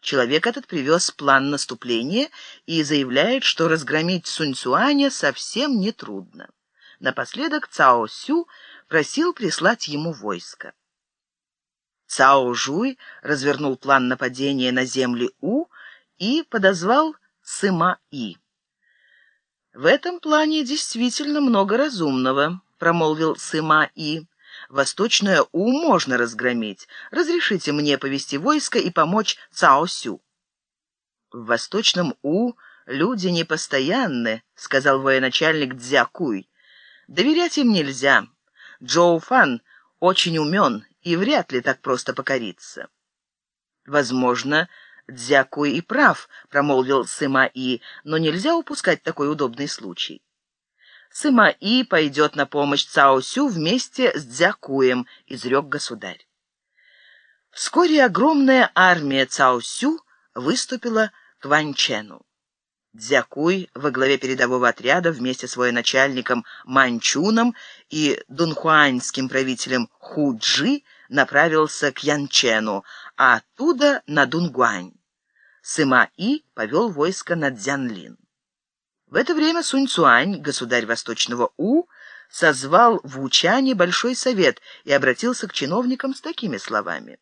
Человек этот привез план наступления и заявляет, что разгромить Сунь-Цуаня совсем нетрудно. Напоследок Цао Сю просил прислать ему войско. Цао Жуй развернул план нападения на земли У и подозвал Сыма И. «В этом плане действительно много разумного», — промолвил Сыма И. Восточное У можно разгромить. Разрешите мне повести войско и помочь Цао Сю». «В Восточном У люди непостоянны», — сказал военачальник Дзякуй. «Доверять им нельзя. Джоу Фан очень умен и вряд ли так просто покорится». «Возможно, Дзякуй и прав», — промолвил Сыма И, «но нельзя упускать такой удобный случай». Сыма-И пойдет на помощь Цао-Сю вместе с Дзякуем», — изрек государь. Вскоре огромная армия Цао-Сю выступила к Ванчену. Дзякуй во главе передового отряда вместе с военачальником Манчуном и дунхуаньским правителем Худжи направился к Янчену, а оттуда на Дунгуань. Сыма-И повел войско на Дзянлин. В это время Сунь Цуань, государь Восточного У, созвал в Учане Большой Совет и обратился к чиновникам с такими словами.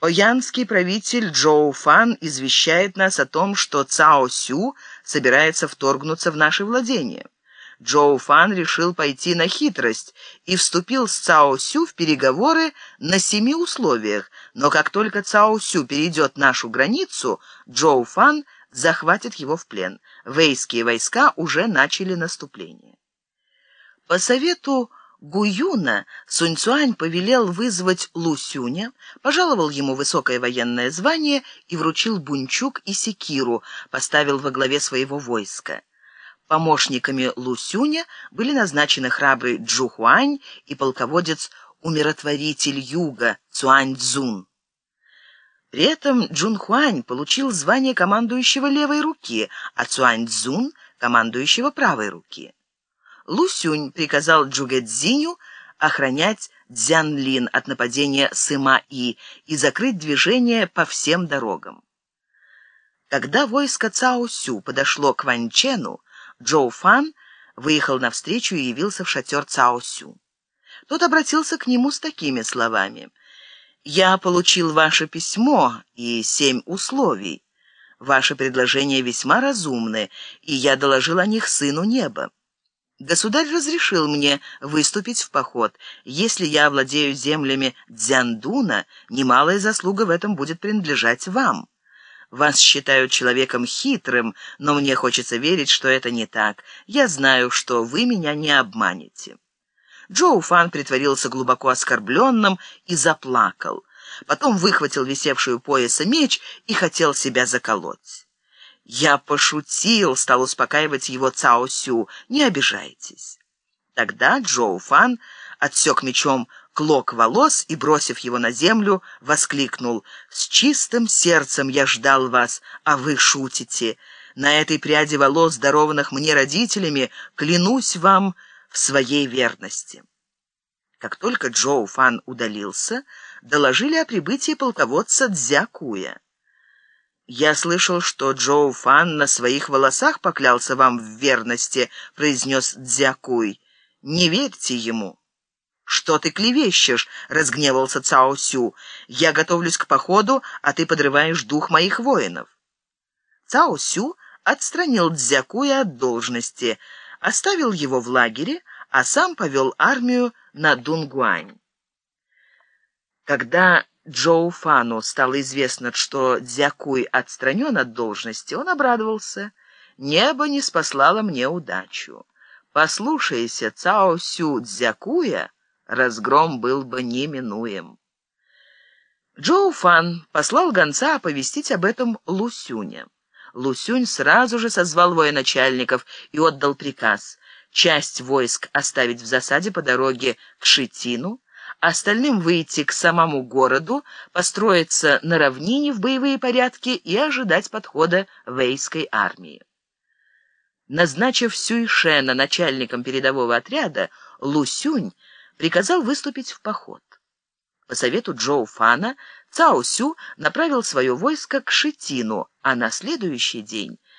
Оянский правитель Джоу Фан извещает нас о том, что Цао Сю собирается вторгнуться в наши владения. Джоу Фан решил пойти на хитрость и вступил с Цао Сю в переговоры на семи условиях, но как только Цао Сю перейдет нашу границу, Джоу Фан – захватит его в плен. Вейские войска уже начали наступление. По совету Гуюна Суньцуань повелел вызвать Лусюня, пожаловал ему высокое военное звание и вручил бунчук и секиру, поставил во главе своего войска. Помощниками Лусюня были назначены храбрый Джухуань и полководец умиротворитель юга Цуань Цзун. При этом Джун Хуань получил звание командующего левой руки, а Цуань Цзун — командующего правой руки. Лу Сюнь приказал Джугэ Цзиню охранять Цзянлин от нападения Сыма-И и закрыть движение по всем дорогам. Когда войско Цао Сю подошло к Ванчену, Джоу Фан выехал навстречу и явился в шатер Цао Сю. Тот обратился к нему с такими словами — я получил ваше письмо и семь условий. Ваши предложения весьма разумны, и я доложил о них сыну неба. Государь разрешил мне выступить в поход. Если я овладею землями Дзяндуна, немалая заслуга в этом будет принадлежать вам. Вас считают человеком хитрым, но мне хочется верить, что это не так. Я знаю, что вы меня не обманете». Джоу Фан притворился глубоко оскорбленным и заплакал. Потом выхватил висевшую пояса меч и хотел себя заколоть. «Я пошутил», — стал успокаивать его Цао Сю, — «не обижайтесь». Тогда Джоу Фан отсек мечом клок волос и, бросив его на землю, воскликнул «С чистым сердцем я ждал вас, а вы шутите. На этой пряди волос, дарованных мне родителями, клянусь вам, в своей верности. Как только Джоу Фан удалился, доложили о прибытии полководца Дзякуя. «Я слышал, что Джоу Фан на своих волосах поклялся вам в верности», — произнес Дзякуй. «Не верьте ему». «Что ты клевещешь?» — разгневался Цао Сю. «Я готовлюсь к походу, а ты подрываешь дух моих воинов». Цао Сю отстранил Дзякуя от должности — оставил его в лагере, а сам повел армию на Дунгуань. Когда Джоу Фану стало известно, что Дзякуй отстранен от должности, он обрадовался. «Небо не спаслало мне удачу. Послушайся Цао Сю Дзякуя, разгром был бы неминуем». Джоу Фан послал гонца оповестить об этом Лусюня. Лусюнь сразу же созвал военачальников и отдал приказ часть войск оставить в засаде по дороге к Шитину, остальным выйти к самому городу, построиться на равнине в боевые порядки и ожидать подхода вейской армии. Назначив Сюйшена начальником передового отряда, Лусюнь приказал выступить в поход. По совету Джоу Фана Цао Сю направил свое войско к Шитину, а на следующий день